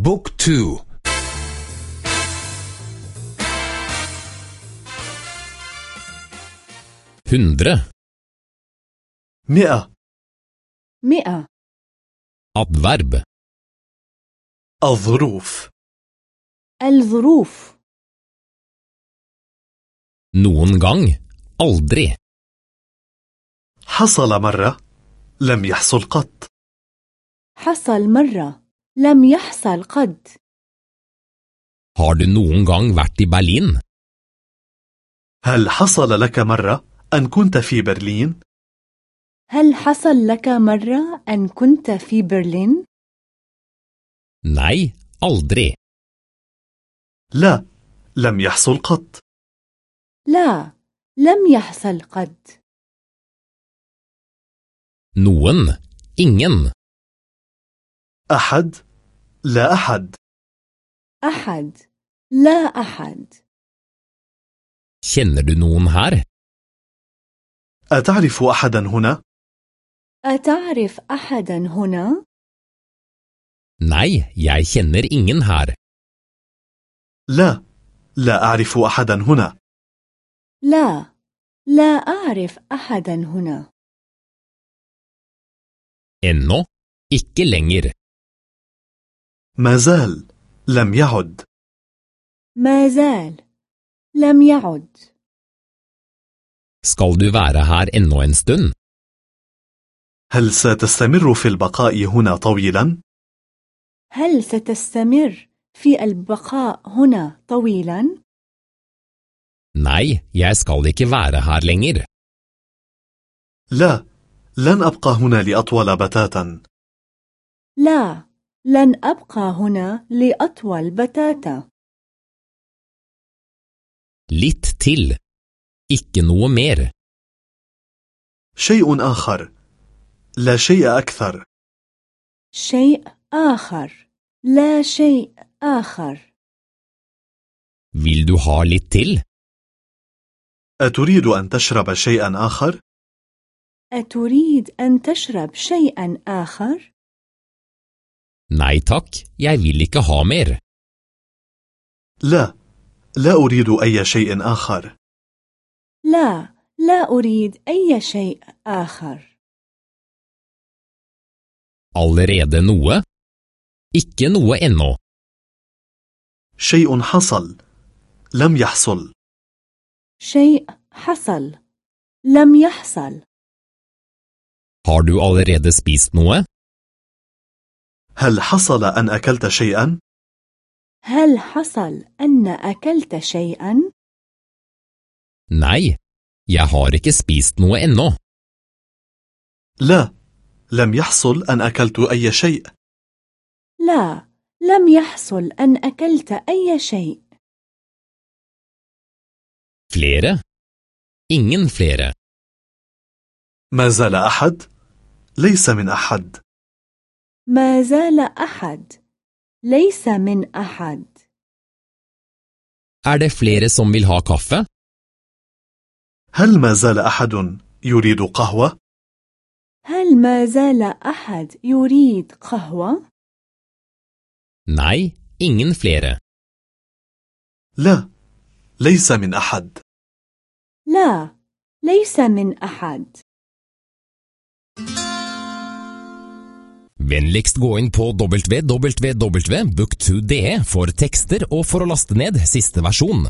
بوك تو. hundre, مئة. مئة. adverb, الظروف. الظروف. noen gang, aldri, حصل مرة. لم يحصل قط. حصل مرة. لم يحصل قد har du noen gang vært i Berlin? هل حصل لك مرة أن كنت في برلين؟ هل حصل لك مرة أن كنت في برلين؟ Nei, aldri. لا لم يحصل قط لا لم يحصل قد Noen, ingen, أحد لا أحد أحد لا أحد kjenner du noen her? أتعرف أحدا هنا؟ أتعرف أحدا هنا؟ Nei, jeg kjenner ingen her. لا لا أعرف أحدا هنا لا لا أعرف أحدا هنا Ennå, ikke lenger. ما زال لم يعد ما زال لم يعد Skal du være her ennå en stund? هل ستستمر في البقاء هنا طويلا؟ هل ستستمر في البقاء هنا طويلا؟ Nei, jeg skal ikke være her lenger. لا لن أبقى هنا لأطول بتاتا لا لن أبقى هنا لأطول بتاتا Litt til. Ikke noe mer. شيء آخر لا شيء أكثر شيء آخر لا شيء آخر Vil du ha litt til? أتريد أن تشرب شيئا آخر؟ أتريد أن تشرب شيئا آخر؟ Nei takk, jeg vil ikke ha mer. لا لا أريد أي شيء آخر لا لا أريد أي شيء آخر Allerede noe? Ikke noe ennå. شيء حصل لم يحصل شيء حصل لم يحصل Har du allerede spist noe? هل حصل أن أكلت شيئا؟ هل حصل أن أكلت شيئا؟ Nei, jeg har ikke spist noe ennå. لا لم يحصل أن أكلت أي شيء لا لم يحصل أن أكلت أي شيء Flere? Ingen flere. ما زال أحد؟ ليس من أحد ما زال أحد ليس من أحد Er det flere som vil ha kaffe? هل ما زال أحد يريد قهوة؟ هل ما زال أحد يريد قهوة؟ Nei, ingen flere. لا ليس من أحد لا ليس من أحد Vennligst gå inn på www.book2.de for tekster og for å laste ned siste versjon.